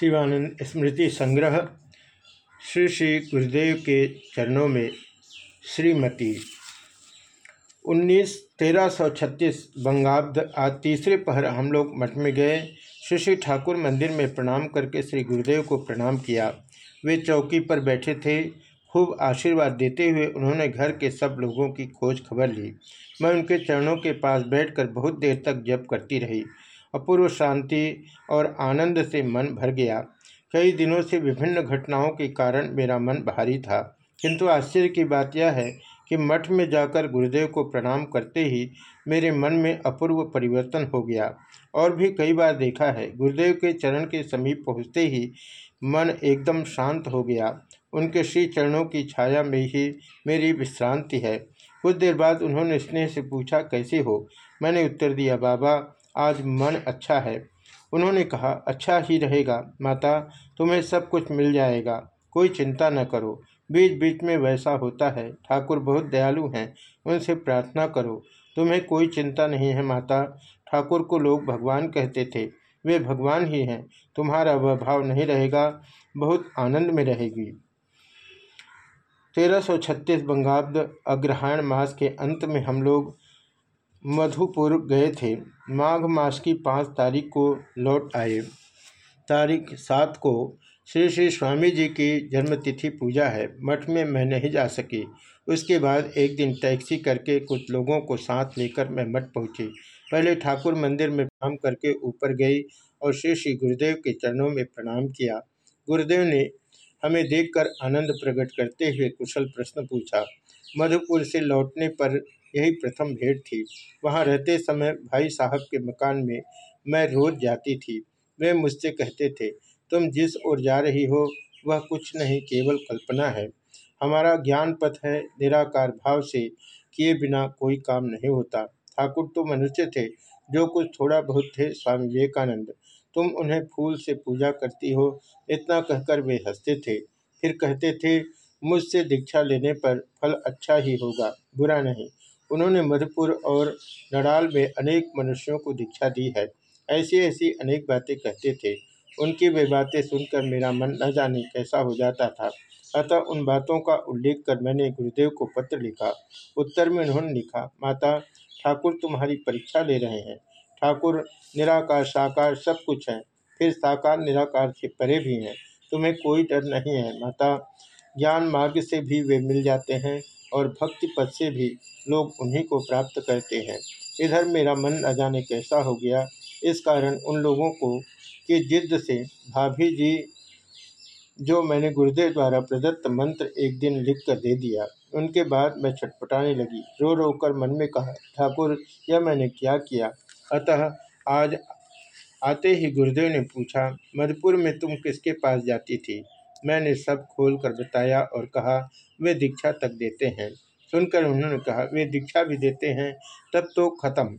शिवानंद स्मृति संग्रह, श्री श्री गुरुदेव के चरणों में श्रीमती उन्नीस तेरह सौ छत्तीस बंगाब्द आज तीसरे पहर हम लोग मठ में गए। श्री श्री ठाकुर मंदिर में प्रणाम करके श्री गुरुदेव को प्रणाम किया। वे चौकी पर बैठे थे। खूब आशीर्वाद देते हुए उन्होंने घर के सब लोगों की खोज खबर ली। मैं उनके चरणों के पास बैठकर बहुत देर तक जप करती रही। अपूर्व शांति और आनंद से मन भर गया। कई दिनों से विभिन्न घटनाओं के कारण मेरा मन भारी था। किंतु आश्चर्य की बात यह है कि मठ में जाकर गुरुदेव को प्रणाम करते ही मेरे मन में अपूर्व परिवर्तन हो गया। और भी कई बार देखा है, गुरुदेव के चरण के समीप पहुँचते ही मन एकदम शांत हो गया। उनके श्री चरणों की छाया में ही मेरी विश्रांति है। कुछ देर बाद उन्होंने स्नेह से पूछा, कैसे हो? मैंने उत्तर दिया, बाबा आज मन अच्छा है। उन्होंने कहा अच्छा ही रहेगा, माता, तुम्हें सब कुछ मिल जाएगा, कोई चिंता न करो। बीच बीच में वैसा होता है। ठाकुर बहुत दयालु हैं, उनसे प्रार्थना करो। तुम्हें कोई चिंता नहीं है, माता। ठाकुर को लोग भगवान कहते थे। वे भगवान ही हैं। तुम्हारा वह भाव नहीं रहेगा, बहुत आनंद में रहेगी। तेरह सौ छत्तीस बंगाब्द अग्रहायण मास के अंत में हम लोग मधुपुर गए थे। माघ मास की पाँच तारीख को लौट आए। तारीख सात को श्री श्री स्वामी जी की जन्मतिथि पूजा है। मठ में मैं नहीं जा सकी। उसके बाद एक दिन टैक्सी करके कुछ लोगों को साथ लेकर मैं मठ पहुँची। पहले ठाकुर मंदिर में प्रणाम करके ऊपर गई और श्री श्री गुरुदेव के चरणों में प्रणाम किया। गुरुदेव ने हमें देखकर आनंद प्रकट करते हुए कुशल प्रश्न पूछा, मधुपुर से लौटने पर यही प्रथम भेंट थी। वहाँ रहते समय भाई साहब के मकान में मैं रोज जाती थी। वे मुझसे कहते थे, तुम जिस ओर जा रही हो, वह कुछ नहीं, केवल कल्पना है। हमारा ज्ञान पथ है, निराकार भाव से किए बिना कोई काम नहीं होता। ठाकुर तो मनुष्य थे, जो कुछ थोड़ा बहुत थे, स्वामी विवेकानंद। तुम उन्हें फूल से पूजा करती हो, इतना कहकर वे हँसते थे। फिर कहते थे, मुझसे दीक्षा लेने पर फल अच्छा ही होगा, बुरा नहीं। उन्होंने मधुपुर और नडाल में अनेक मनुष्यों को दीक्षा दी है। ऐसी ऐसी अनेक बातें कहते थे। उनकी वे बातें सुनकर मेरा मन न जाने कैसा हो जाता था। अतः उन बातों का उल्लेख कर मैंने गुरुदेव को पत्र लिखा। उत्तर में उन्होंने लिखा, माता, ठाकुर तुम्हारी परीक्षा ले रहे हैं। ठाकुर निराकार, साकार सब कुछ है। फिर साकार, निराकार से परे भी हैं। तुम्हें कोई डर नहीं है। माता, ज्ञान मार्ग से भी वे मिल जाते हैं। और भक्ति पद से भी लोग उन्हीं को प्राप्त करते हैं। इधर मेरा मन न जाने कैसा हो गया। इस कारण उन लोगों को कि जिद्द से भाभी जी, जो मैंने गुरुदेव द्वारा प्रदत्त मंत्र एक दिन लिख कर दे दिया, उनके बाद मैं छटपटाने लगी। रो रो कर मन में कहा, ठाकुर, यह मैंने क्या किया? अतः आज आते ही गुरुदेव ने पूछा, मधुपुर में तुम किसके पास जाती थी? मैंने सब खोल कर बताया और कहा, वे दीक्षा तक देते हैं। सुनकर उन्होंने कहा, वे दीक्षा भी देते हैं, तब तो खत्म।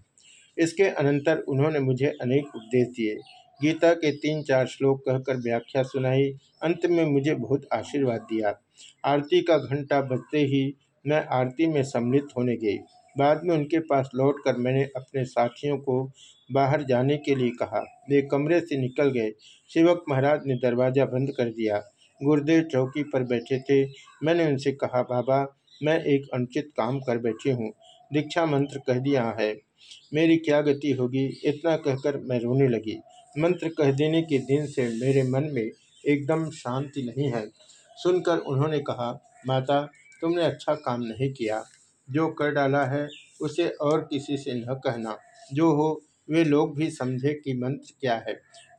इसके अनंतर उन्होंने मुझे अनेक उपदेश दिए। गीता के तीन चार श्लोक कहकर व्याख्या सुनाई। अंत में मुझे बहुत आशीर्वाद दिया। आरती का घंटा बजते ही मैं आरती में सम्मिलित होने गई। बाद में उनके पास लौटकर मैंने अपने साथियों को बाहर जाने के लिए कहा। वे कमरे से निकल गए। शिवक महाराज ने दरवाज़ा बंद कर दिया। गुरुदेव चौकी पर बैठे थे। मैंने उनसे कहा, बाबा, मैं एक अनुचित काम कर बैठी हूँ। दीक्षा मंत्र कह दिया है। मेरी क्या गति होगी? इतना कहकर मैं रोने लगी। मंत्र कह देने के दिन से मेरे मन में एकदम शांति नहीं है। सुनकर उन्होंने कहा, माता, तुमने अच्छा काम नहीं किया। जो कर डाला है, उसे और किसी से न कहना। जो हो, वे लोग भी समझे कि मंत्र क्या है।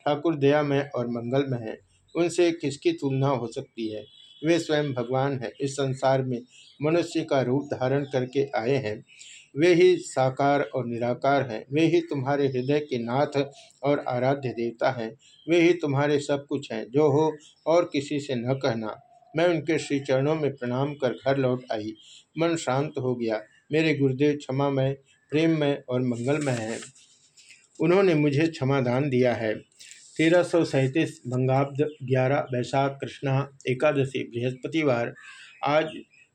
ठाकुर दया में और मंगल में है। उनसे किसकी तुलना हो सकती है? वे स्वयं भगवान हैं। इस संसार में मनुष्य का रूप धारण करके आए हैं। वे ही साकार और निराकार हैं। वे ही तुम्हारे हृदय के नाथ और आराध्य देवता हैं। वे ही तुम्हारे सब कुछ हैं। जो हो और किसी से न कहना। मैं उनके श्री चरणों में प्रणाम कर घर लौट आई। मन शांत हो गया। मेरे गुरुदेव क्षमा में प्रेम में और मंगलमय हैं। उन्होंने मुझे क्षमादान दिया है। तेरह सौ सैंतीस भंगाब्द ग्यारह वैशाख कृष्णा एकादशी बृहस्पतिवार। आज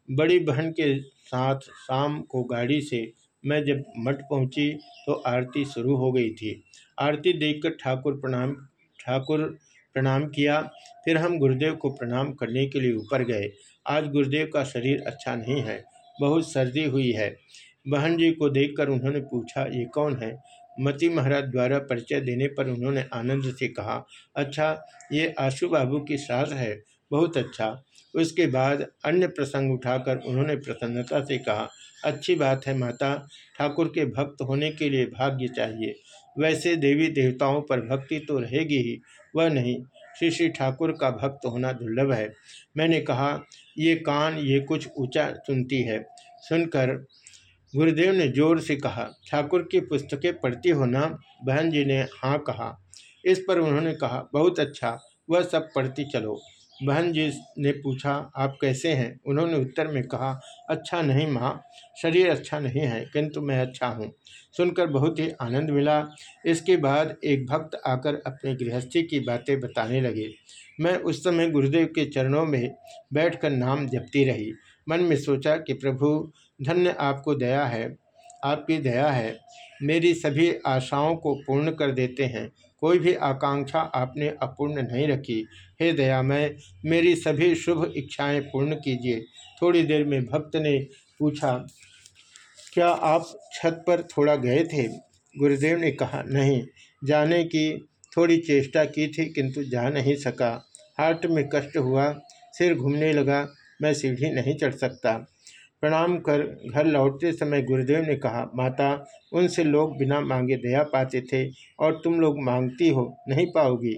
बड़ी बहन के साथ शाम को गाड़ी से मैं जब मठ पहुँची तो आरती शुरू हो गई थी। आरती देखकर ठाकुर प्रणाम ठाकुर प्रणाम किया। फिर हम गुरुदेव को प्रणाम करने के लिए ऊपर गए। आज गुरुदेव का शरीर अच्छा नहीं है, बहुत सर्दी हुई है। बहन जी को देखकर उन्होंने पूछा, ये कौन है? मती महाराज द्वारा परिचय देने पर उन्होंने आनंद से कहा अच्छा ये आशु बाबू की सास है, बहुत अच्छा। उसके बाद अन्य प्रसंग उठाकर उन्होंने प्रसन्नता से कहा, अच्छी बात है माता, ठाकुर के भक्त होने के लिए भाग्य चाहिए। वैसे देवी देवताओं पर भक्ति तो रहेगी ही, वह नहीं। श्री श्री ठाकुर का भक्त होना दुर्लभ है। मैंने कहा, ये कान ये कुछ ऊँचा सुनती है। सुनकर गुरुदेव ने ज़ोर से कहा, ठाकुर की पुस्तकें पढ़ती हो ना? बहन जी ने हाँ कहा। इस पर उन्होंने कहा, बहुत अच्छा वह सब पढ़ती चलो। बहन जी ने पूछा, आप कैसे हैं? उन्होंने उत्तर में कहा अच्छा नहीं माँ, शरीर अच्छा नहीं है, किंतु मैं अच्छा हूँ। सुनकर बहुत ही आनंद मिला। इसके बाद एक भक्त आकर अपने गृहस्थी की बातें बताने लगे। मैं उस समय गुरुदेव के चरणों में बैठकर नाम जपती रही। मन में सोचा कि प्रभु धन्य आपको दया है, आपकी दया है। मेरी सभी आशाओं को पूर्ण कर देते हैं। कोई भी आकांक्षा आपने अपूर्ण नहीं रखी। हे दयामय, मेरी सभी शुभ इच्छाएँ पूर्ण कीजिए। थोड़ी देर में भक्त ने पूछा, क्या आप छत पर थोड़ा गए थे? गुरुदेव ने कहा, नहीं। जाने की थोड़ी चेष्टा की थी, किंतु जा नहीं सका। हार्ट में कष्ट हुआ, सिर घूमने लगा, मैं सीढ़ी नहीं चढ़ सकता। प्रणाम कर, घर लौटते समय गुरुदेव ने कहा, माता, उनसे लोग बिना मांगे दया पाते थे और तुम लोग मांगती हो, नहीं पाओगी,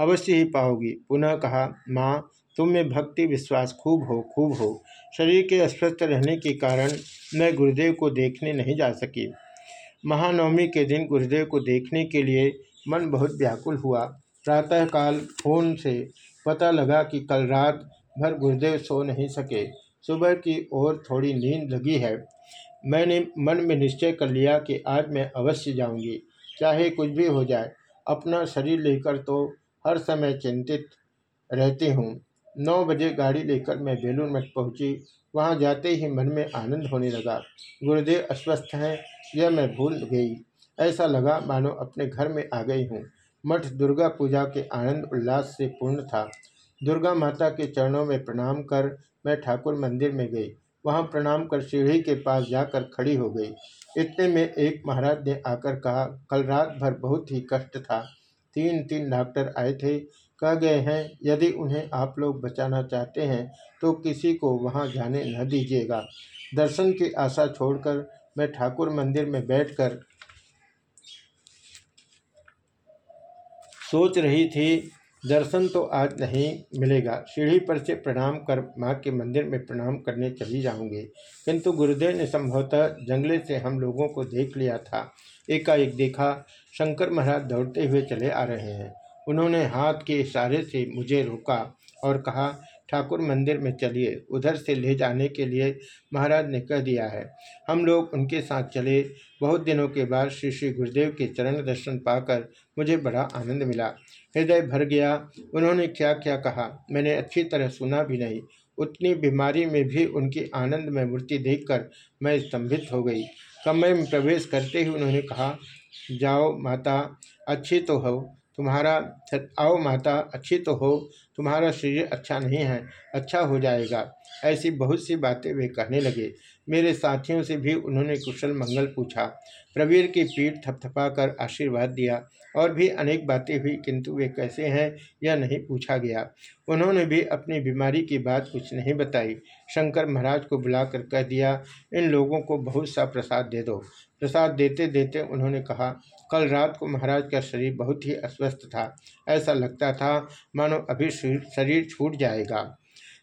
अवश्य ही पाओगी। पुनः कहा, माँ, तुम में भक्ति, विश्वास खूब हो खूब हो। शरीर के अस्वस्थ रहने के कारण मैं गुरुदेव को देखने नहीं जा सकी। महानवमी के दिन गुरुदेव को देखने के लिए मन बहुत व्याकुल हुआ। प्रातःकाल फ़ोन से पता लगा कि कल रात भर गुरुदेव सो नहीं सके। सुबह की ओर थोड़ी नींद लगी है। मैंने मन में निश्चय कर लिया कि आज मैं अवश्य जाऊँगी। चाहे कुछ भी हो जाए, अपना शरीर लेकर तो हर समय चिंतित रहती हूँ। नौ बजे गाड़ी लेकर मैं बेलूर मठ पहुँची। वहाँ जाते ही मन में आनंद होने लगा। गुरुदेव अस्वस्थ हैं, यह मैं भूल गई। ऐसा लगा मानो अपने घर में आ गई हूँ। मठ दुर्गा पूजा के आनंद उल्लास से पूर्ण था। दुर्गा माता के चरणों में प्रणाम कर मैं ठाकुर मंदिर में गई। वहाँ प्रणाम कर सीढ़ी के पास जाकर खड़ी हो गई। इतने में एक महाराज ने आकर कहा, कल रात भर बहुत ही कष्ट था। तीन तीन डॉक्टर आए थे। कह गए हैं, यदि उन्हें आप लोग बचाना चाहते हैं तो किसी को वहाँ जाने न दीजिएगा। दर्शन की आशा छोड़कर मैं ठाकुर मंदिर में बैठकर सोच रही थी दर्शन तो आज नहीं मिलेगा। सीढ़ी पर से प्रणाम कर माँ के मंदिर में प्रणाम करने चली जाऊँगी। किंतु गुरुदेव ने संभवतः जंगले से हम लोगों को देख लिया था। एकाएक देखा, शंकर महाराज दौड़ते हुए चले आ रहे हैं। उन्होंने हाथ के इशारे से मुझे रोका और कहा, ठाकुर मंदिर में चलिए। उधर से ले जाने के लिए महाराज ने कह दिया है। हम लोग उनके साथ चले। बहुत दिनों के बाद श्री श्री गुरुदेव के चरण दर्शन पाकर मुझे बड़ा आनंद मिला। हृदय भर गया। उन्होंने क्या क्या कहा? मैंने अच्छी तरह सुना भी नहीं। उतनी बीमारी में भी उनकी आनंद में मूर्ति देखकर मैं स्तंभित हो गई। कमरे में प्रवेश करते ही उन्होंने कहा, जाओ माता, अच्छी तो हो। तुम्हारा आओ माता, अच्छी तो हो। तुम्हारा शरीर अच्छा नहीं है अच्छा हो जाएगा। ऐसी बहुत सी बातें वे कहने लगे। मेरे साथियों से भी उन्होंने कुशल मंगल पूछा। प्रवीर की पीठ थपथपा कर आशीर्वाद दिया। और भी अनेक बातें हुई, किंतु वे कैसे हैं यह नहीं पूछा गया। उन्होंने भी अपनी बीमारी की बात कुछ नहीं बताई। शंकर महाराज को बुलाकर कह दिया, इन लोगों को बहुत सा प्रसाद दे दो। प्रसाद देते देते उन्होंने कहा, कल रात को महाराज का शरीर बहुत ही अस्वस्थ था। ऐसा लगता था, मानो अभी शरीर छूट जाएगा।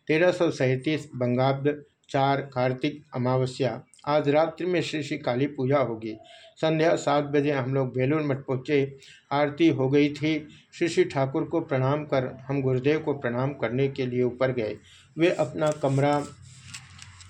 तेरह सौ सैंतीस बंगाब्द चार कार्तिक अमावस्या आज रात्रि में श्री श्री काली पूजा होगी। संध्या सात बजे हम लोग बेलूर मठ पहुँचे। आरती हो गई थी। श्री श्री ठाकुर को प्रणाम कर, हम गुरुदेव को प्रणाम करने के लिए ऊपर गए। वे अपना कमरा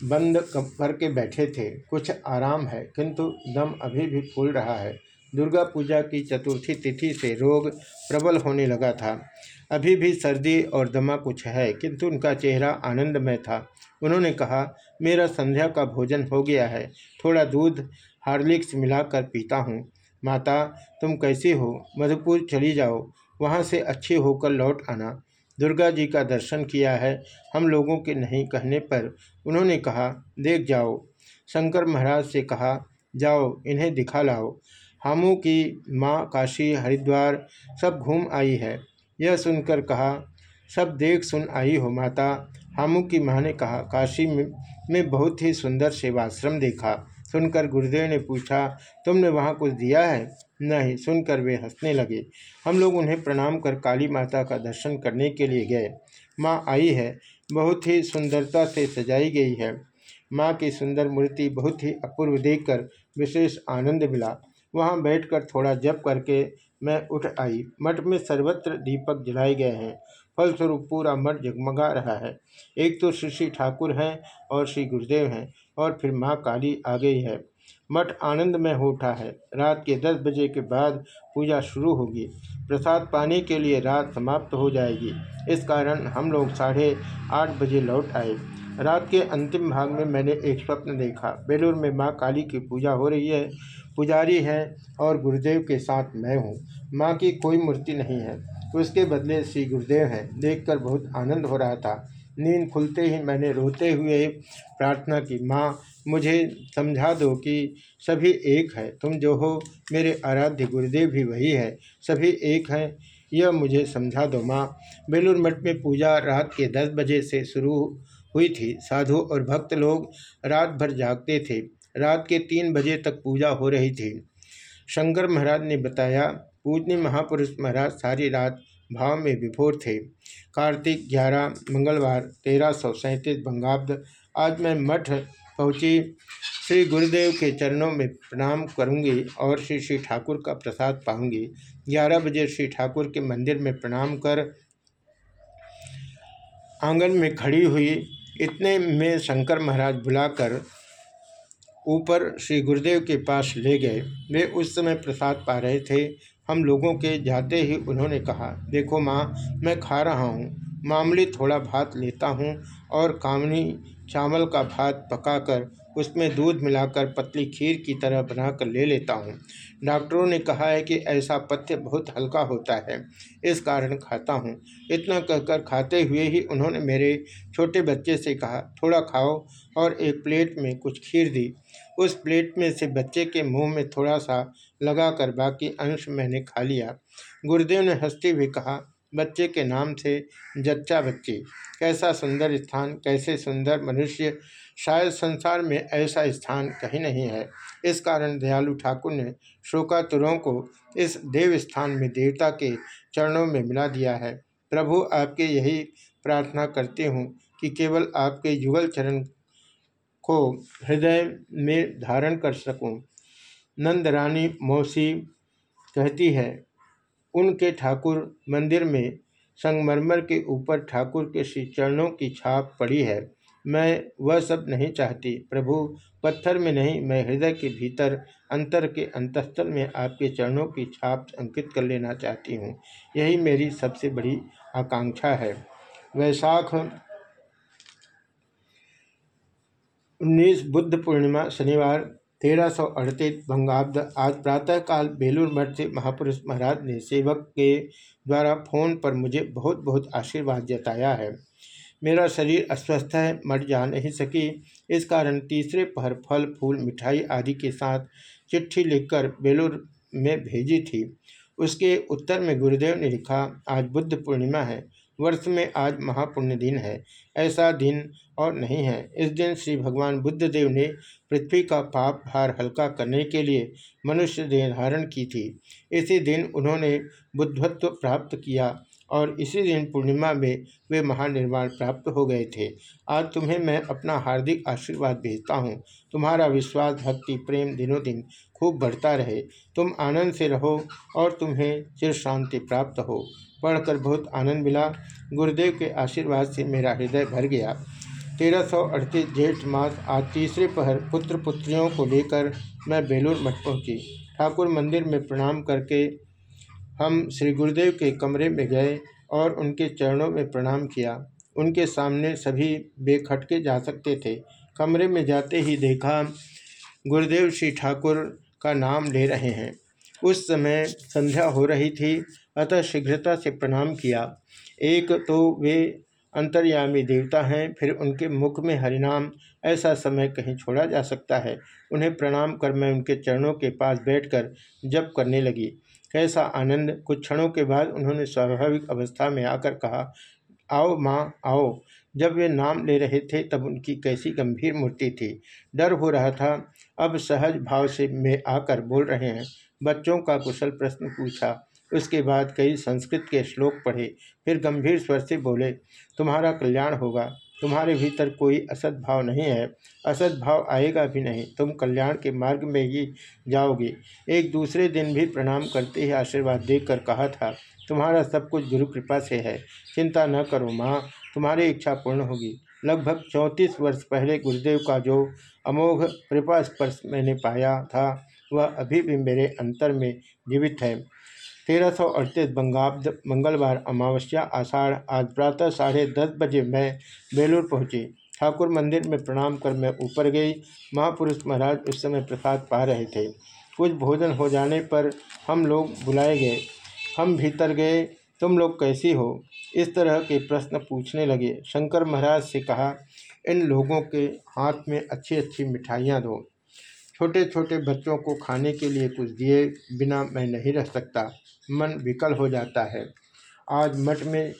बंद करके बैठे थे। कुछ आराम है, किंतु दम अभी भी फूल रहा है। दुर्गा पूजा की चतुर्थी तिथि से रोग प्रबल होने लगा था। अभी भी सर्दी और दमा कुछ है, किंतु उनका चेहरा आनंदमय था। उन्होंने कहा मेरा संध्या का भोजन हो गया है। थोड़ा दूध हार्लिक्स मिलाकर पीता हूँ। माता, तुम कैसी हो? मधुपुर चली जाओ। वहाँ से अच्छे होकर लौट आना। दुर्गा जी का दर्शन किया है हम लोगों के नहीं कहने पर। उन्होंने कहा, देख जाओ। शंकर महाराज से कहा, जाओ, इन्हें दिखा लाओ। हमू की माँ काशी हरिद्वार सब घूम आई है। यह सुनकर कहा, सब देख सुन आई हो माता। हमू की माँ ने कहा काशी में, बहुत ही सुंदर सेवाश्रम देखा। सुनकर गुरुदेव ने पूछा तुमने वहाँ कुछ दिया है? नहीं सुनकर वे हंसने लगे। हम लोग उन्हें प्रणाम कर काली माता का दर्शन करने के लिए गए। माँ आई है। बहुत ही सुंदरता से सजाई गई है। माँ की सुंदर मूर्ति बहुत ही अपूर्व देखकर विशेष आनंद मिला। वहाँ बैठकर थोड़ा जप करके मैं उठ आई। मठ में सर्वत्र दीपक जलाए गए हैं। फलस्वरूप पूरा मठ जगमगा रहा है। एक तो श्री श्री ठाकुर हैं और श्री गुरुदेव हैं और फिर माँ काली आ गई है। मठ आनंद में हो उठा है। रात के दस बजे के बाद पूजा शुरू होगी। प्रसाद पाने के लिए रात समाप्त हो जाएगी। इस कारण हम लोग साढ़े आठ बजे लौट आए। रात के अंतिम भाग में मैंने एक स्वप्न देखा। बेलूर में माँ काली की पूजा हो रही है। पुजारी है और गुरुदेव के साथ मैं हूँ। माँ की कोई मूर्ति नहीं है। उसके बदले श्री गुरुदेव हैं। देखकर बहुत आनंद हो रहा था। नींद खुलते ही मैंने रोते हुए प्रार्थना की, माँ, मुझे समझा दो कि सभी एक है। तुम जो हो, मेरे आराध्य गुरुदेव भी वही है। सभी एक हैं, यह मुझे समझा दो, माँ। बेलूर मठ में पूजा रात के दस बजे से शुरू हुई थी। साधु और भक्त लोग रात भर जागते थे। रात के तीन बजे तक पूजा हो रही थी। शंकर महाराज ने बताया पूजनी महापुरुष महाराज सारी रात भाव में विभोर थे। कार्तिक ग्यारह, मंगलवार, तेरह सौ सैंतीस बंगाब्द। आज मैं मठ पहुँची। श्री गुरुदेव के चरणों में प्रणाम करूँगी और श्री श्री ठाकुर का प्रसाद पाऊँगी। ग्यारह बजे श्री ठाकुर के मंदिर में प्रणाम कर आँगन में खड़ी हुई, इतने में शंकर महाराज बुलाकर ऊपर श्री गुरुदेव के पास ले गए। वे उस समय प्रसाद पा रहे थे। हम लोगों के जाते ही उन्होंने कहा, देखो माँ, मैं खा रहा हूँ। मामली थोड़ा भात लेता हूँ और कामनी चावल का भात पकाकर उसमें दूध मिलाकर पतली खीर की तरह बनाकर ले लेता हूँ। डॉक्टरों ने कहा है कि ऐसा पथ्य बहुत हल्का होता है। इस कारण खाता हूँ। इतना कहकर खाते हुए ही उन्होंने मेरे छोटे बच्चे से कहा, थोड़ा खाओ और एक प्लेट में कुछ खीर दी। उस प्लेट में से बच्चे के मुँह में थोड़ा सा लगाकर बाकी अंश मैंने खा लिया। गुरुदेव ने हँसते हुए कहा, बच्चे के नाम से जच्चा बच्ची। कैसा सुंदर स्थान, कैसे सुंदर मनुष्य शायद संसार में ऐसा स्थान कहीं नहीं है। इस कारण दयालु ठाकुर ने शोकातुरों को इस देव स्थान में देवता के चरणों में मिला दिया है। प्रभु, आपके यही प्रार्थना करते हूँ कि केवल आपके युगल चरण को हृदय में धारण कर सकूँ। नंद रानी मौसी कहती है, उनके ठाकुर मंदिर में संगमरमर के ऊपर ठाकुर के श्री चरणों की छाप पड़ी है। मैं वह सब नहीं चाहती। प्रभु, पत्थर में नहीं, मैं हृदय के भीतर, अंतर के अंतस्थल में आपके चरणों की छाप अंकित कर लेना चाहती हूँ। यही मेरी सबसे बड़ी आकांक्षा है। वैशाख उन्नीस बुद्ध पूर्णिमा, शनिवार, तेरह सौ अड़तीस भंगाब्द आज प्रातःकाल बेलूर मठ से महापुरुष महाराज ने सेवक के द्वारा फ़ोन पर मुझे बहुत बहुत आशीर्वाद जताया है। मेरा शरीर अस्वस्थ है, मर जा नहीं सकी। इस कारण तीसरे पहर फल, फूल, मिठाई आदि के साथ चिट्ठी लिखकर बेलूर में भेजी थी। उसके उत्तर में गुरुदेव ने लिखा, आज बुद्ध पूर्णिमा है। वर्ष में आज महापुण्य दिन है। ऐसा दिन और नहीं है। इस दिन श्री भगवान बुद्ध देव ने पृथ्वी का पाप भार हल्का करने के लिए मनुष्य देह धारण की थी। इसी दिन उन्होंने बुद्धत्व प्राप्त किया। और इसी दिन पूर्णिमा में वे महानिर्वाण प्राप्त हो गए थे। आज तुम्हें मैं अपना हार्दिक आशीर्वाद भेजता हूँ। तुम्हारा विश्वास, भक्ति, प्रेम दिनों दिन खूब बढ़ता रहे। तुम आनंद से रहो और तुम्हें चिर शांति प्राप्त हो। पढ़कर बहुत आनंद मिला। गुरुदेव के आशीर्वाद से मेरा हृदय भर गया। तेरह सौ अड़तीस जेठ मास आज तीसरे पहर पुत्र पुत्रियों को लेकर मैं बेलूर मठ पहुँची। ठाकुर मंदिर में प्रणाम करके हम श्री गुरुदेव के कमरे में गए और उनके चरणों में प्रणाम किया। उनके सामने सभी बेखटके जा सकते थे। कमरे में जाते ही देखा, गुरुदेव श्री ठाकुर का नाम ले रहे हैं। उस समय संध्या हो रही थी, अतः शीघ्रता से प्रणाम किया। एक तो वे अंतर्यामी देवता हैं, फिर उनके मुख में हरिनाम ऐसा समय कहीं छोड़ा जा सकता है। उन्हें प्रणाम कर मैं उनके चरणों के पास बैठकर जप करने लगी। कैसा आनंद कुछ क्षणों के बाद उन्होंने स्वाभाविक अवस्था में आकर कहा, आओ माँ, आओ। जब वे नाम ले रहे थे तब उनकी कैसी गंभीर मूर्ति थी। डर हो रहा था। अब सहज भाव से में आकर बोल रहे हैं। बच्चों का कुशल प्रश्न पूछा। उसके बाद कई संस्कृत के श्लोक पढ़े। फिर गंभीर स्वर से बोले, तुम्हारा कल्याण होगा। तुम्हारे भीतर कोई असद भाव नहीं है, असद भाव आएगा भी नहीं। तुम कल्याण के मार्ग में ही जाओगे। एक दूसरे दिन भी प्रणाम करते ही आशीर्वाद देकर कहा था, तुम्हारा सब कुछ गुरु कृपा से है। चिंता न करो माँ, तुम्हारी इच्छा पूर्ण होगी। लगभग चौंतीस वर्ष पहले गुरुदेव का जो अमोघ कृपा स्पर्श मैंने पाया था, वह अभी भी मेरे अंतर में जीवित है। तेरह सौ अड़तीस बंगाब्द मंगलवार अमावस्या आषाढ़ आज प्रातः साढ़े दस बजे मैं बेलूर पहुँची। ठाकुर मंदिर में प्रणाम कर मैं ऊपर गई। महापुरुष महाराज उस समय प्रसाद पा रहे थे। कुछ भोजन हो जाने पर हम लोग बुलाए गए। हम भीतर गए। तुम लोग कैसी हो? इस तरह के प्रश्न पूछने लगे। शंकर महाराज से कहा, इन लोगों के हाथ में अच्छी अच्छी मिठाइयाँ दो। छोटे छोटे बच्चों को खाने के लिए कुछ दिए बिना मैं नहीं रह सकता। मन विकल हो जाता है। आज मठ में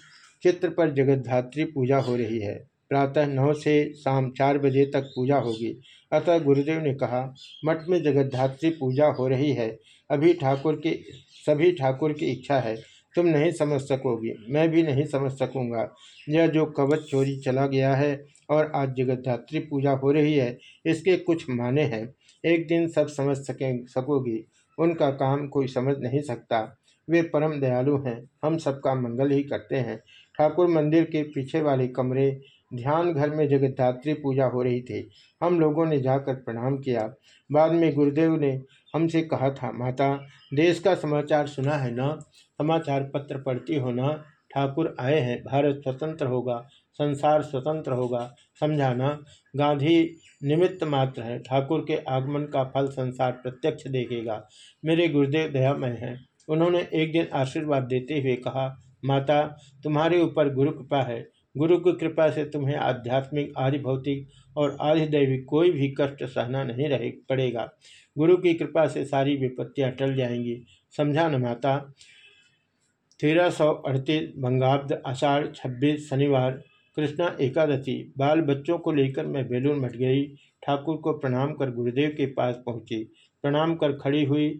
चित्र पर जगतधात्री पूजा हो रही है। प्रातः नौ से शाम चार बजे तक पूजा होगी। अतः गुरुदेव ने कहा, मठ में जगतधात्री पूजा हो रही है। अभी ठाकुर की, सभी ठाकुर की इच्छा है। तुम नहीं समझ सकोगी, मैं भी नहीं समझ सकूँगा। यह जो कवच चोरी चला गया है और आज जगतधात्री पूजा हो रही है, इसके कुछ माने हैं। एक दिन सब समझ सकें, सकोगी। उनका काम कोई समझ नहीं सकता। वे परम दयालु हैं। हम सबका मंगल ही करते हैं। ठाकुर मंदिर के पीछे वाले कमरे, ध्यान घर में जगतधात्री पूजा हो रही थी। हम लोगों ने जाकर प्रणाम किया। बाद में गुरुदेव ने हमसे कहा था, माता, देश का समाचार सुना है ना? समाचार पत्र पढ़ती हो ना? ठाकुर आए हैं, भारत स्वतंत्र होगा, संसार स्वतंत्र होगा। समझाना? गांधी निमित्त मात्र है। ठाकुर के आगमन का फल संसार प्रत्यक्ष देखेगा। मेरे गुरुदेव दयामय हैं। उन्होंने एक दिन आशीर्वाद देते हुए कहा, माता, तुम्हारे ऊपर गुरु कृपा है। गुरु की कृपा से तुम्हें आध्यात्मिक आदि भौतिक और आदि दैविक कोई भी कष्ट सहना नहीं रहे, पड़ेगा। गुरु की कृपा से सारी विपत्तियाँ टल जाएँगी। समझा न, माता। तेरह सौ अड़तीस बंगाब्द आषाढ़ छब्बीस शनिवार, कृष्णा एकादशी। बाल बच्चों को लेकर मैं बेलूर मट गई। ठाकुर को प्रणाम कर गुरुदेव के पास पहुँची। प्रणाम कर खड़ी हुई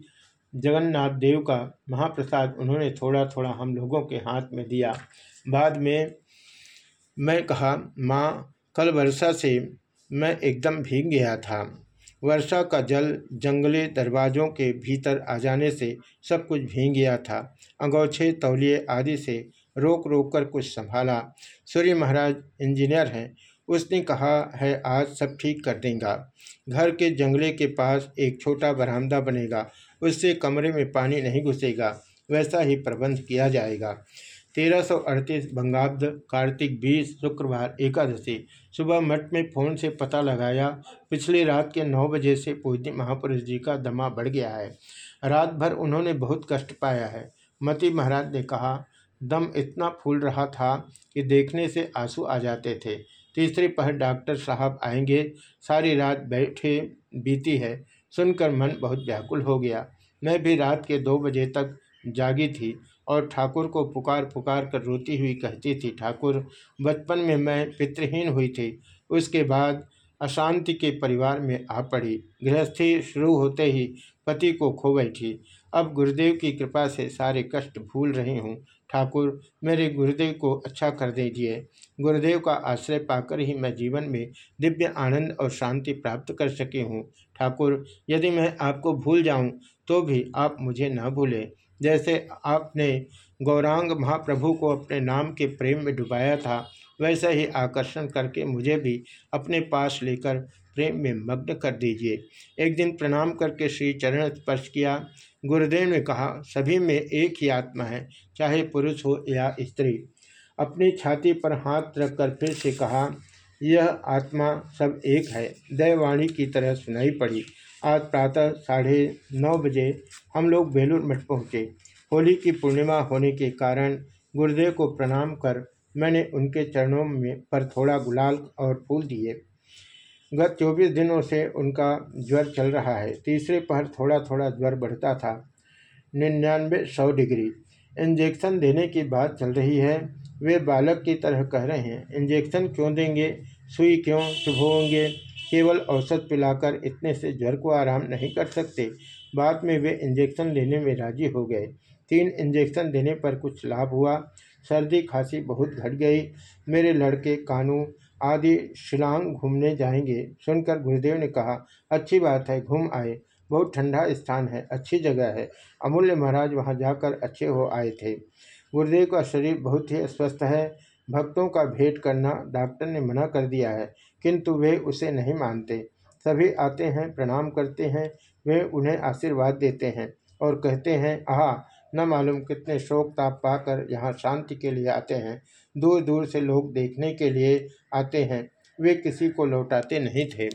जगन्नाथ देव का महाप्रसाद उन्होंने थोड़ा थोड़ा हम लोगों के हाथ में दिया। बाद में मैं कहा, माँ, कल वर्षा से मैं एकदम भीग गया था। वर्षा का जल जंगले दरवाज़ों के भीतर आ जाने से सब कुछ भीग गया था। अंगोछे, तौलिए आदि से रोक रोक कर कुछ संभाला। सूर्य महाराज इंजीनियर हैं। उसने कहा, है, आज सब ठीक कर देगा। घर के जंगले के पास एक छोटा बरामदा बनेगा। उससे कमरे में पानी नहीं घुसेगा, वैसा ही प्रबंध किया जाएगा। तेरह सौ अड़तीस बंगाब्द कार्तिक बीस शुक्रवार एकादशी। सुबह मठ में फ़ोन से पता लगाया, पिछली रात के नौ बजे से पूजनी महापुरुष जी का दमा बढ़ गया है। रात भर उन्होंने बहुत कष्ट पाया है। मती महाराज ने कहा, दम इतना फूल रहा था कि देखने से आँसू आ जाते थे। तीसरे पहर डॉक्टर साहब आएँगे, सारी रात बैठे बीती है। सुनकर मन बहुत व्याकुल हो गया। मैं भी रात के दो बजे तक जागी थी और ठाकुर को पुकार पुकार कर रोती हुई कहती थी, ठाकुर, बचपन में मैं पितृहीन हुई थी। उसके बाद अशांति के परिवार में आ पड़ी। गृहस्थी शुरू होते ही पति को खो बैठी। अब गुरुदेव की कृपा से सारे कष्ट भूल रही हूँ। ठाकुर, मेरे गुरुदेव को अच्छा कर दीजिए। गुरुदेव का आश्रय पाकर ही मैं जीवन में दिव्य आनंद और शांति प्राप्त कर सकी हूँ। ठाकुर, यदि मैं आपको भूल जाऊँ तो भी आप मुझे न भूलें। जैसे आपने गौरांग महाप्रभु को अपने नाम के प्रेम में डुबाया था, वैसा ही आकर्षण करके मुझे भी अपने पास लेकर प्रेम में मग्न कर दीजिए। एक दिन प्रणाम करके श्री चरण स्पर्श किया। गुरुदेव ने कहा, सभी में एक ही आत्मा है, चाहे पुरुष हो या स्त्री। अपनी छाती पर हाथ रखकर फिर से कहा यह आत्मा सब एक है। दयवाणी की तरह सुनाई पड़ी। आज प्रातः साढ़े नौ बजे हम लोग बेलूर मठ पहुँचे। होली की पूर्णिमा होने के कारण गुरुदेव को प्रणाम कर मैंने उनके चरणों में पर थोड़ा गुलाल और फूल दिए। गत चौबीस दिनों से उनका ज्वर चल रहा है। तीसरे पहर थोड़ा थोड़ा ज्वर बढ़ता था। निन्यानवे सौ डिग्री। इंजेक्शन देने की बात चल रही है। वे बालक की तरह कह रहे हैं, इंजेक्शन क्यों देंगे? सुई क्यों होंगे? केवल औसत पिलाकर इतने से ज्वर को आराम नहीं कर सकते। बाद में वे इंजेक्शन लेने में राज़ी हो गए। तीन इंजेक्शन देने पर कुछ लाभ हुआ। सर्दी खांसी बहुत घट गई। मेरे लड़के कानू आदि शिलांग घूमने जाएँगे। सुनकर गुरुदेव ने कहा, अच्छी बात है, घूम आए। बहुत ठंडा स्थान है, अच्छी जगह है। अमूल्य महाराज वहाँ जाकर अच्छे हो आए थे। गुरुदेव का शरीर बहुत ही अस्वस्थ है। भक्तों का भेंट करना डॉक्टर ने मना कर दिया है, किंतु वे उसे नहीं मानते। सभी आते हैं, प्रणाम करते हैं, वे उन्हें आशीर्वाद देते हैं और कहते हैं, आह, न मालूम कितने शोक ताप पाकर यहाँ शांति के लिए आते हैं। दूर दूर से लोग देखने के लिए आते हैं। वे किसी को लौटाते नहीं थे।